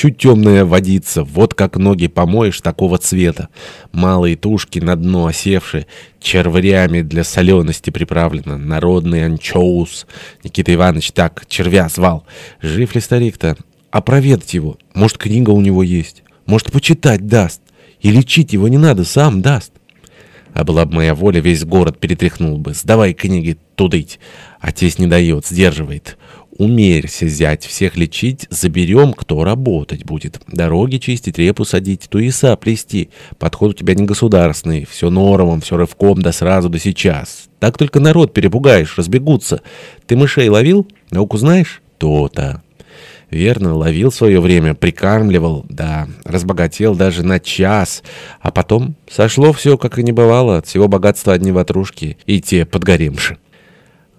чуть темная водица, вот как ноги помоешь такого цвета. Малые тушки на дно осевшие, черврями для солености приправлено, народный анчоус. Никита Иванович так червя звал. Жив ли старик-то? А проведать его? Может, книга у него есть? Может, почитать даст? И лечить его не надо, сам даст. А была бы моя воля, весь город перетряхнул бы. Сдавай книги тудыть. Отец не дает, сдерживает. Умерься, зять, всех лечить, заберем, кто работать будет. Дороги чистить, репу садить, туеса плести. Подход у тебя не государственный, все норовом, все рывком, да сразу, да сейчас. Так только народ перепугаешь, разбегутся. Ты мышей ловил? Науку знаешь? То-то. Верно, ловил свое время, прикармливал, да, разбогател даже на час. А потом сошло все, как и не бывало, от всего богатства одни ватрушки и те подгоревши.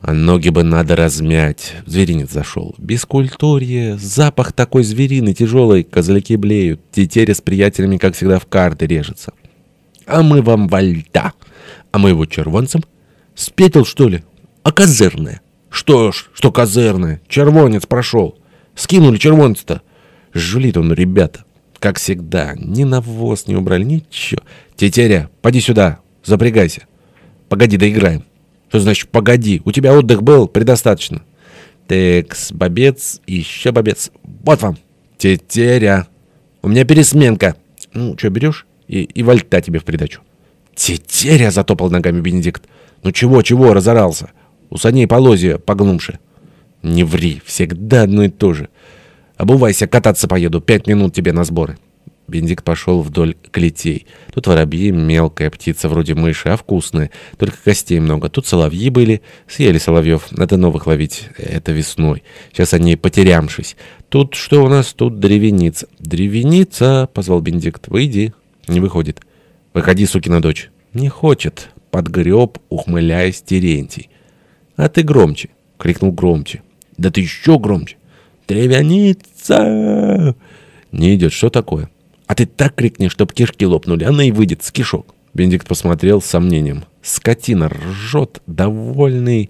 А ноги бы надо размять. Зверинец зашел. Бескультурье. Запах такой звериный, тяжелый. Козляки блеют. Тетеря с приятелями, как всегда, в карты режется. А мы вам вальта. А мы его червонцем. Спетил, что ли? А козырное? Что ж, что козырное? Червонец прошел. Скинули червонца-то. Жулит он, ребята. Как всегда. Ни навоз не убрали, ничего. Тетеря, поди сюда. Запрягайся. Погоди, доиграем. Что значит «погоди»? У тебя отдых был предостаточно. Текс, бобец, еще бобец. Вот вам. Тетеря. У меня пересменка. Ну, что, берешь? И, и вальта тебе в придачу. Тетеря, затопал ногами Бенедикт. Ну чего, чего, разорался? У саней полозья погнувши. Не ври, всегда одно и то же. Обувайся, кататься поеду, пять минут тебе на сборы. Бенедикт пошел вдоль клетей. Тут воробьи, мелкая птица вроде мыши, а вкусная. Только костей много. Тут соловьи были. Съели соловьев. Надо новых ловить. Это весной. Сейчас они потерямшись. Тут что у нас? Тут древеница. Древеница, позвал Бенедикт. Выйди. Не выходит. Выходи, сукина дочь. Не хочет. Подгреб, ухмыляясь, Терентий. А ты громче. Крикнул громче. Да ты еще громче. Древеница! Не идет. Что такое? А ты так крикни, чтоб кишки лопнули, она и выйдет с кишок. Бенедикт посмотрел с сомнением. Скотина ржет, довольный,